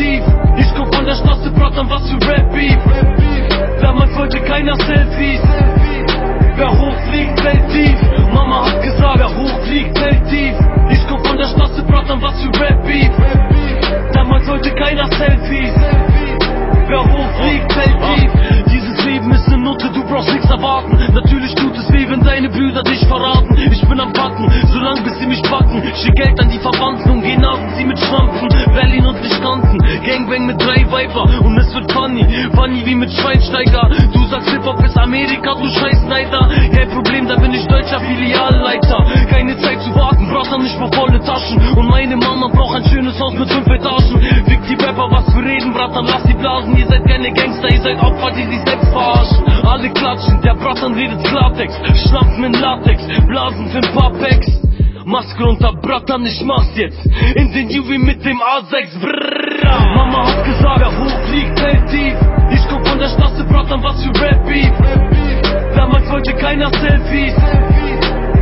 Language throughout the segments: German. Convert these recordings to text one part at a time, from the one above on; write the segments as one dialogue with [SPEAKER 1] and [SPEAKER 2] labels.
[SPEAKER 1] tief. Ich guck von der Straße, Brattern, was für Rap-Beef. Damals wollte keiner Selfies. Wer hochfliegt, fällt tief. Mama hat gesagt, wer hochfliegt, fällt tief. Ich guck von der Straße, Brattern, was für Rap-Beef. Damals wollte keiner Selfies. Wer hochfliegt, fällt tief. Dieses Leben ist ne Nutte, du brauchst nichts erwarten. Natürlich tut es weh, wenn deine Brüder dich verraten. Ich bin am Backen, solange bis sie mich packen. Schick Geld an die Verwandten sie mit Schnampfen. Berlin und nicht Gangbang mit drei Viper und es wird funny. Funny wie mit Schweinsteiger. Du sagst Hip-Hop ist Amerika, du scheiß Neider. Kein Problem, da bin ich deutscher Filialleiter. Keine Zeit zu warten, braucht dann nicht mal volle Taschen. Und meine Mama braucht ein schönes Haus mit fünf Etagen. Fick die Rapper, was für reden, Brattern, lass die blasen. Ihr seid keine Gangster, ihr seid Opfer, die sich selbst verarschen. Alle klatschen, der Brattern redet Klartext. Schlampfen in Latex, blasen für ein paar Packs. Maske runter, Brattern, ich mach's jetzt. In den Juwi mit dem A6, brrrr. Mama hat gesagt, wer hochfliegt, fällt tief. Ich guck von der Straße, Brattern, was für Rap-Beef. Damals wollte keiner Selfies.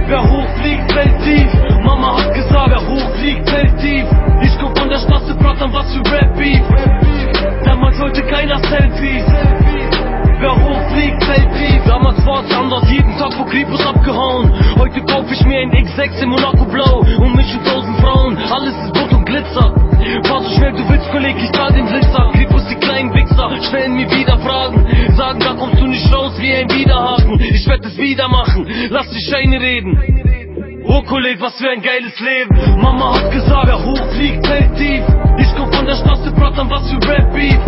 [SPEAKER 1] Wer hochfliegt, fällt tief. Mama hat gesagt, wer hochfliegt, fällt tief. Ich guck von der Straße, Brattern, was für Rap-Beef. Damals wollte keiner Selfies. Wer hochfliegt, fällt tief. Damals war's anders, jeden Tag vor Kripus abgehauen. Ein X6 im Monaco Blau und mich und tausend Frauen. Alles ist bunt und Glitzer. Fahr so schnell du willst, Kolleg, ich zahl den Blitzer. Kripus, die kleinen Wichser, stellen mir wieder Fragen. Sagen, da kommst du nicht raus wie ein Widerhaken. Ich werd es wieder machen, lass die Scheine reden. Oh Kolleg, was für ein geiles Leben. Mama hat gesagt, wer hochfliegt, fällt tief. Ich komm von der Straße, Brattern, was für Rap-Beef.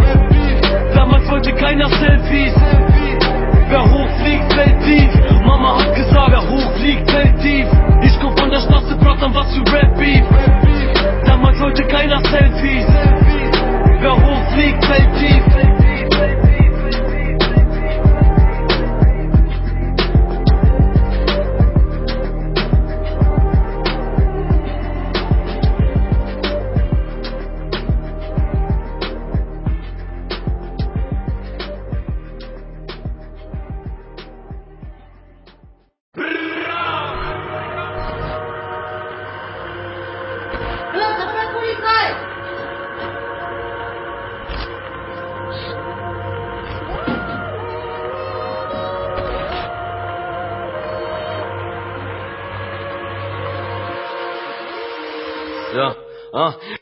[SPEAKER 1] Damals wollte keiner Selfies. 行啊。